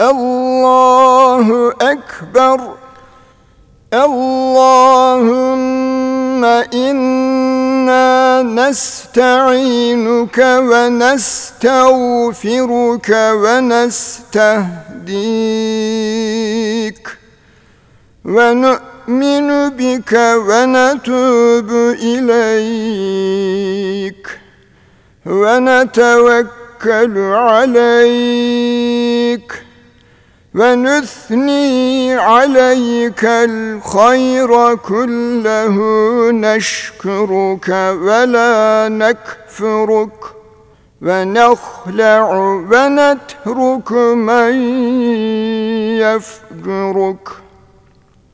الله أكبر. اللهم إنا نستعينك ونستغفرك ونستهديك. ونؤمن بك ونتوب إليك. ونتوكل عليك. ونثني عليك الخير كله نشكرك ولا نكفرك ونخلع ونترك من يفجرك.